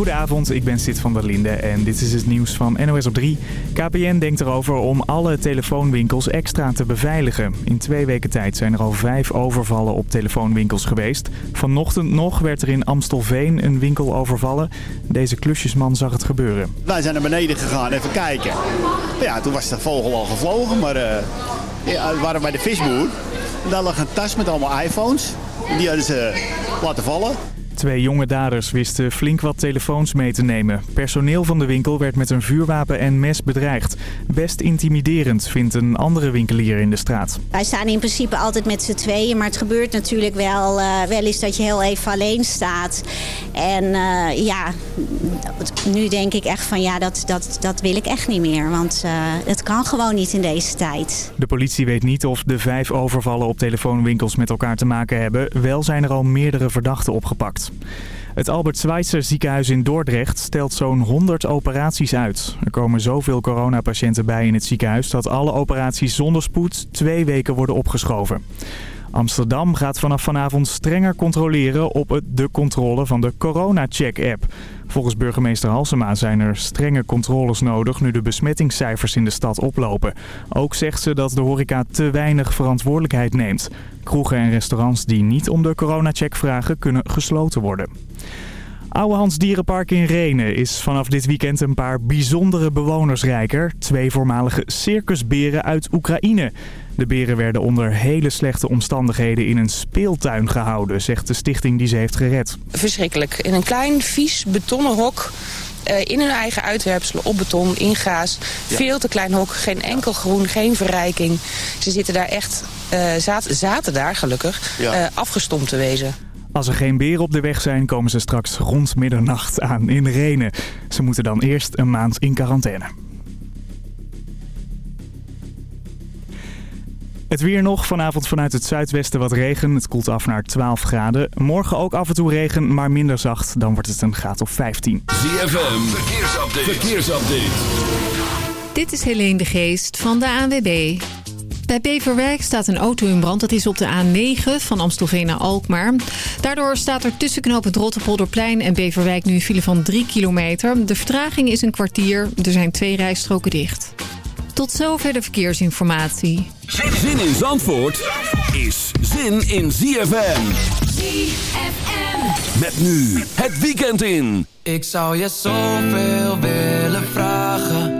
Goedenavond, ik ben Sid van der Linde en dit is het nieuws van NOS op 3. KPN denkt erover om alle telefoonwinkels extra te beveiligen. In twee weken tijd zijn er al vijf overvallen op telefoonwinkels geweest. Vanochtend nog werd er in Amstelveen een winkel overvallen. Deze klusjesman zag het gebeuren. Wij zijn naar beneden gegaan, even kijken. Ja, toen was de vogel al gevlogen, maar uh, ja, we waren bij de visboer. Daar lag een tas met allemaal iPhones. Die hadden ze laten vallen. Twee jonge daders wisten flink wat telefoons mee te nemen. Personeel van de winkel werd met een vuurwapen en mes bedreigd. Best intimiderend, vindt een andere winkelier in de straat. Wij staan in principe altijd met z'n tweeën, maar het gebeurt natuurlijk wel, uh, wel eens dat je heel even alleen staat. En uh, ja, nu denk ik echt van ja, dat, dat, dat wil ik echt niet meer. Want uh, het kan gewoon niet in deze tijd. De politie weet niet of de vijf overvallen op telefoonwinkels met elkaar te maken hebben. Wel zijn er al meerdere verdachten opgepakt. Het Albert Schweitzer ziekenhuis in Dordrecht stelt zo'n 100 operaties uit. Er komen zoveel coronapatiënten bij in het ziekenhuis dat alle operaties zonder spoed twee weken worden opgeschoven. Amsterdam gaat vanaf vanavond strenger controleren op de controle van de corona-check-app. Volgens burgemeester Halsema zijn er strenge controles nodig nu de besmettingscijfers in de stad oplopen. Ook zegt ze dat de horeca te weinig verantwoordelijkheid neemt. Kroegen en restaurants die niet om de coronacheck vragen kunnen gesloten worden. Ouwehands Dierenpark in Renen is vanaf dit weekend een paar bijzondere bewoners rijker. Twee voormalige circusberen uit Oekraïne. De beren werden onder hele slechte omstandigheden in een speeltuin gehouden, zegt de stichting die ze heeft gered. Verschrikkelijk. In een klein, vies, betonnen hok in hun eigen uitwerpselen op beton, in gaas. Veel te klein hok, geen enkel groen, geen verrijking. Ze zitten daar echt, uh, zaten, zaten daar gelukkig, ja. uh, afgestompt te wezen. Als er geen beren op de weg zijn, komen ze straks rond middernacht aan in Renen. Ze moeten dan eerst een maand in quarantaine. Het weer nog. Vanavond vanuit het zuidwesten wat regen. Het koelt af naar 12 graden. Morgen ook af en toe regen, maar minder zacht. Dan wordt het een graad of 15. ZFM. Verkeersupdate. Verkeersupdate. Dit is Helene de Geest van de ANWB. Bij Beverwijk staat een auto in brand. Dat is op de A9 van Amstelveen naar Alkmaar. Daardoor staat er tussen knooppunt Rotterpolderplein en Beverwijk nu een file van 3 kilometer. De vertraging is een kwartier. Er zijn twee rijstroken dicht. Tot zover de verkeersinformatie. Zin in Zandvoort is zin in ZFM. ZFM. Met nu het weekend in. Ik zou je zoveel willen vragen.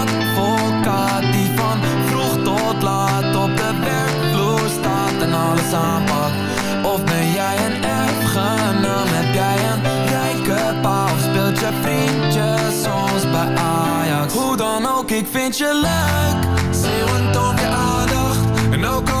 die van vroeg tot laat Op de werkvloer staat en alles aanpakt. Of ben jij een erfgenaam? Heb jij een rijke pa Of speelt je vriendje soms bij Ajax? Hoe dan ook, ik vind je leuk. Zeeuwend om je aandacht En ook al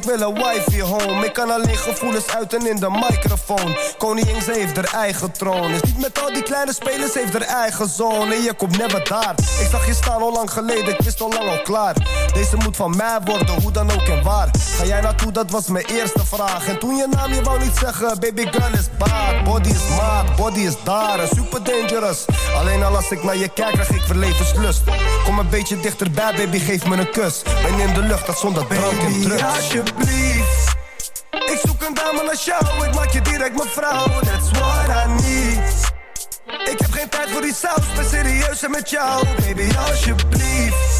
Ik wil een wifi home. Ik kan alleen gevoelens uiten in de microfoon. Koningin, ze heeft haar eigen troon. Is niet met al die kleine spelers, heeft haar eigen zone. Je komt never daar. Ik zag je staan al lang geleden, ik wist al lang al klaar Deze moet van mij worden, hoe dan ook en waar Ga jij naartoe, dat was mijn eerste vraag En toen je naam, je wou niet zeggen Baby girl is bad, body is maat, body is daar Super dangerous Alleen al als ik naar je kijk, krijg ik verlevenslust Kom een beetje dichterbij, baby, geef me een kus. Ben in de lucht, dat zonder drank en drugs. alsjeblieft. Ik zoek een dame naar jou, ik maak je direct mijn vrouw. That's what I need. Ik heb geen tijd voor die saus, ben serieus met jou. Baby, alsjeblieft.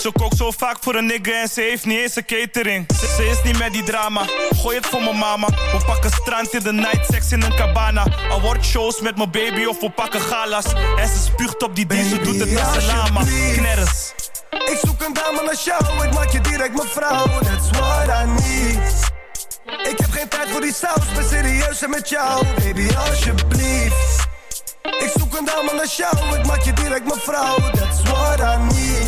Ze kookt zo vaak voor een nigger en ze heeft niet eens een catering. Ze, ze is niet met die drama, gooi het voor mijn mama. We pakken strand in de night, seks in een cabana. shows met mijn baby of we pakken galas. En ze spuugt op die diesel, doet het met zijn lama. Knerres. Ik zoek een dame naar jou, ik maak je direct mijn vrouw. That's what I need. Ik heb geen tijd voor die saus, ben serieus en met jou. Baby, alsjeblieft. Ik zoek een dame naar jou, ik maak je direct mijn vrouw. That's what I need.